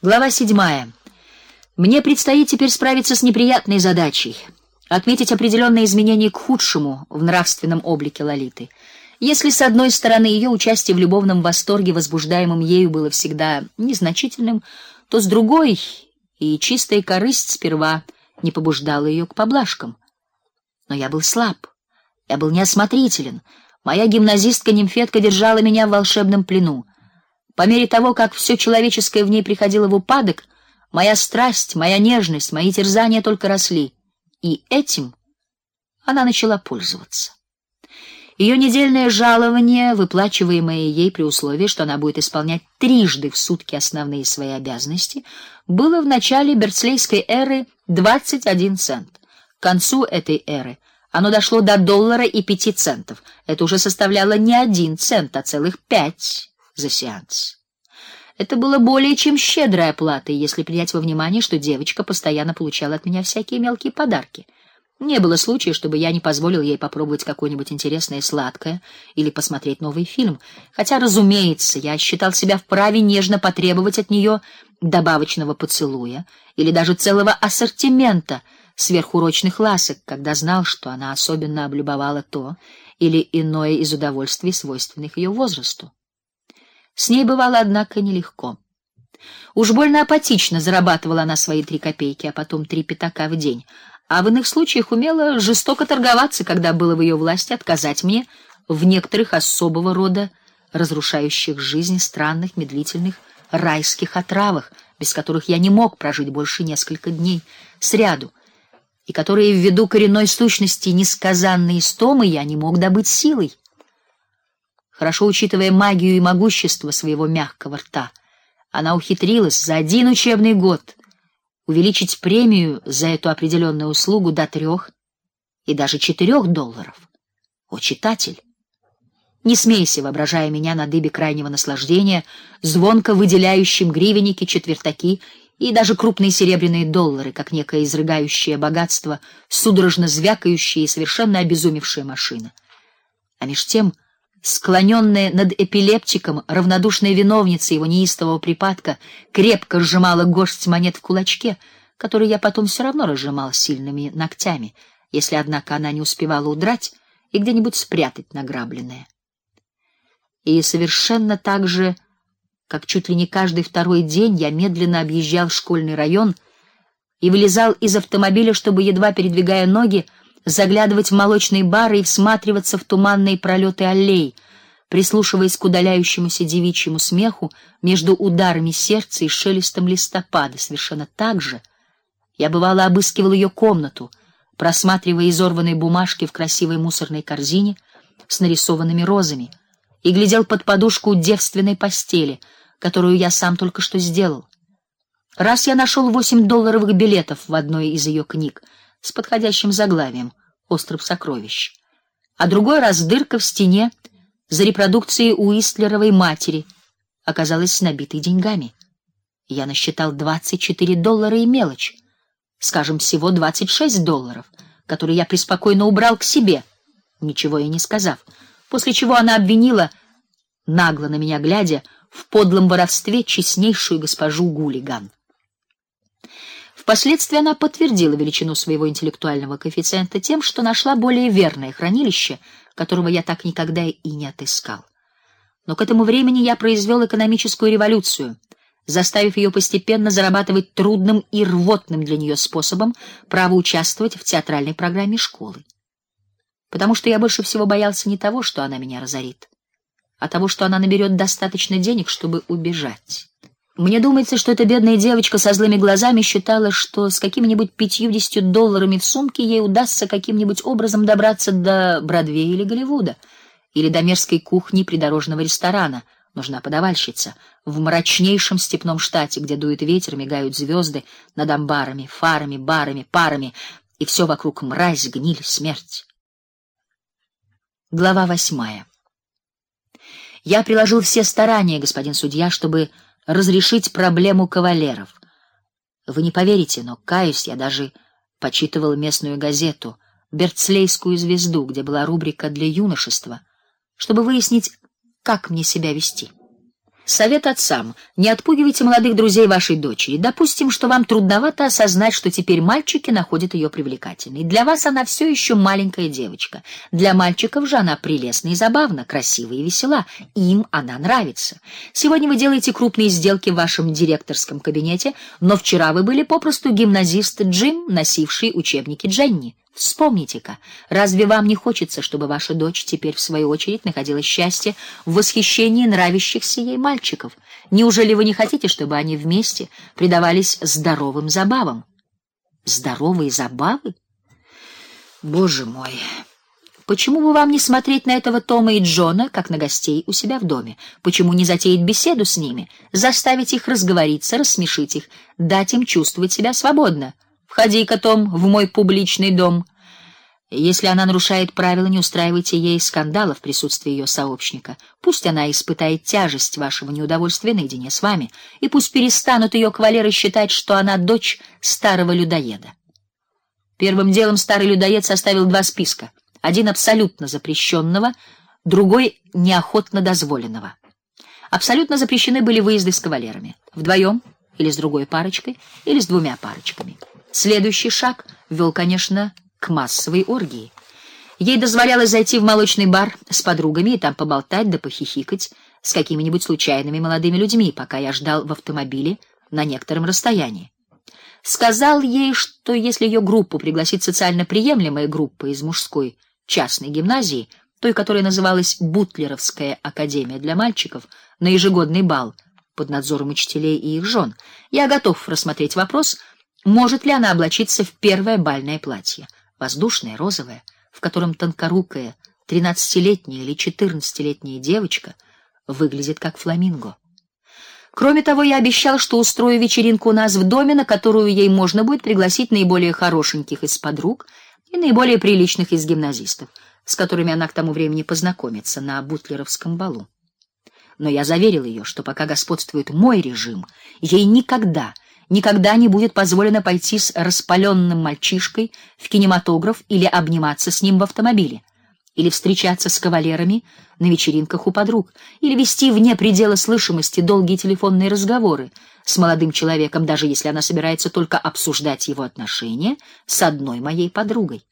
Глава седьмая. Мне предстоит теперь справиться с неприятной задачей отметить определенные изменения к худшему в нравственном облике Лолиты. Если с одной стороны ее участие в любовном восторге, возбуждаемом ею, было всегда незначительным, то с другой и чистая корысть сперва не побуждала ее к поблажкам. Но я был слаб, я был неосмотрителен. Моя гимназистка-нимфетка держала меня в волшебном плену. По мере того, как все человеческое в ней приходило в упадок, моя страсть, моя нежность, мои терзания только росли, и этим она начала пользоваться. Ее недельное жалование, выплачиваемое ей при условии, что она будет исполнять трижды в сутки основные свои обязанности, было в начале Берцлейской эры 21 цент. К концу этой эры оно дошло до доллара и пяти центов. Это уже составляло не один цент, а целых пять за сеанс. Это было более чем щедрая плата, если принять во внимание, что девочка постоянно получала от меня всякие мелкие подарки. Не было случая, чтобы я не позволил ей попробовать какое-нибудь интересное сладкое или посмотреть новый фильм, хотя, разумеется, я считал себя вправе нежно потребовать от нее добавочного поцелуя или даже целого ассортимента сверхурочных ласок, когда знал, что она особенно облюбовала то или иное из удовольствий, свойственных ее возрасту. С ней бывало однако нелегко. Уж больно апатично зарабатывала она свои три копейки, а потом три пятака в день, а в иных случаях умела жестоко торговаться, когда было в ее власти отказать мне в некоторых особого рода разрушающих жизнь странных медлительных райских отравах, без которых я не мог прожить больше несколько дней сряду, и которые ввиду коренной сущности несказанной истомы я не мог добыть силой. Хорошо учитывая магию и могущество своего мягкого рта, она ухитрилась за один учебный год увеличить премию за эту определенную услугу до трех и даже четырех долларов. О, читатель, не смейся, воображая меня на дыбе крайнего наслаждения, звонко выделяющим гривенники, четвертаки и даже крупные серебряные доллары, как некое изрыгающее богатство, судорожно звякающая и совершенно обезумевшая машина. А меж тем, склоненная над эпилептиком, равнодушная виновница его неистового припадка, крепко сжимала горсть монет в кулачке, который я потом все равно разжимал сильными ногтями, если однако она не успевала удрать и где-нибудь спрятать награбленное. И совершенно так же, как чуть ли не каждый второй день, я медленно объезжал школьный район и вылезал из автомобиля, чтобы едва передвигая ноги заглядывать в молочные бары и всматриваться в туманные пролеты аллей, прислушиваясь к удаляющемуся девичьему смеху между ударами сердца и шелестом листопада, совершенно так же я бывало обыскивал ее комнату, просматривая изорванные бумажки в красивой мусорной корзине с нарисованными розами, и глядел под подушку девственной постели, которую я сам только что сделал. Раз я нашел восемь долларовых билетов в одной из ее книг с подходящим заглавием Остров сокровищ, а другой раз дырка в стене за репродукцией Уистлеровой матери оказалась набитой деньгами. Я насчитал двадцать четыре доллара и мелочь, скажем, всего двадцать шесть долларов, которые я преспокойно убрал к себе, ничего ей не сказав, после чего она обвинила, нагло на меня глядя, в подлом воровстве честнейшую госпожу Гулиган. Впоследствии она подтвердила величину своего интеллектуального коэффициента тем, что нашла более верное хранилище, которого я так никогда и не отыскал. Но к этому времени я произвел экономическую революцию, заставив ее постепенно зарабатывать трудным и рвотным для нее способом право участвовать в театральной программе школы. Потому что я больше всего боялся не того, что она меня разорит, а того, что она наберет достаточно денег, чтобы убежать. Мне думается, что эта бедная девочка со злыми глазами считала, что с какими-нибудь пятьюдесятью долларами в сумке ей удастся каким-нибудь образом добраться до Бродвея или Голливуда, или до мерзкой кухни придорожного ресторана. Нужна подавальщица в мрачнейшем степном штате, где дует ветер, мигают звезды над амбарами, фарами, барами, парами, и все вокруг мразь, гниль, смерть. Глава восьмая. Я приложил все старания, господин судья, чтобы разрешить проблему кавалеров. Вы не поверите, но каюсь, я даже почитывал местную газету Берцлейскую звезду, где была рубрика для юношества, чтобы выяснить, как мне себя вести. Совет отцам: не отпугивайте молодых друзей вашей дочери. Допустим, что вам трудновато осознать, что теперь мальчики находят ее привлекательной. Для вас она все еще маленькая девочка. Для мальчиков же она прелестна и забавна, красива и весела. Им она нравится. Сегодня вы делаете крупные сделки в вашем директорском кабинете, но вчера вы были попросту гимназист Джим, носивший учебники Дженни. Вспомните-ка, разве вам не хочется, чтобы ваша дочь теперь в свою очередь находила счастье в восхищении нравящихся ей мальчиков? Неужели вы не хотите, чтобы они вместе предавались здоровым забавам? Здоровые забавы? Боже мой. Почему бы вам не смотреть на этого Тома и Джона как на гостей у себя в доме? Почему не затеять беседу с ними, заставить их разговориться, рассмешить их, дать им чувствовать себя свободно? Входи-ка, Том, в мой публичный дом. Если она нарушает правила, не устраивайте ей скандала в присутствии ее сообщника. Пусть она испытает тяжесть вашего неудовольствия наедине с вами, и пусть перестанут ее кавалеры считать, что она дочь старого людоеда. Первым делом старый людоед составил два списка: один абсолютно запрещенного, другой неохотно дозволенного. Абсолютно запрещены были выезды с кавалерами вдвоем или с другой парочкой, или с двумя парочками. Следующий шаг вел, конечно, к массовой оргии. Ей дозволялось зайти в молочный бар с подругами и там поболтать да похихикать с какими-нибудь случайными молодыми людьми, пока я ждал в автомобиле на некотором расстоянии. Сказал ей, что если ее группу пригласит социально приемлемая группа из мужской частной гимназии, той, которая называлась Бутлеровская академия для мальчиков, на ежегодный бал под надзором учителей и их жен, я готов рассмотреть вопрос может ли она облачиться в первое бальное платье, воздушное, розовое, в котором тонкорукая тринадцатилетняя или четырнадцатилетняя девочка выглядит как фламинго? Кроме того, я обещал, что устрою вечеринку у нас в доме, на которую ей можно будет пригласить наиболее хорошеньких из подруг и наиболее приличных из гимназистов, с которыми она к тому времени познакомится на бутлеровском балу. Но я заверил ее, что пока господствует мой режим, ей никогда никогда не будет позволено пойти с распаленным мальчишкой в кинематограф или обниматься с ним в автомобиле, или встречаться с кавалерами на вечеринках у подруг, или вести вне предела слышимости долгие телефонные разговоры с молодым человеком, даже если она собирается только обсуждать его отношения с одной моей подругой.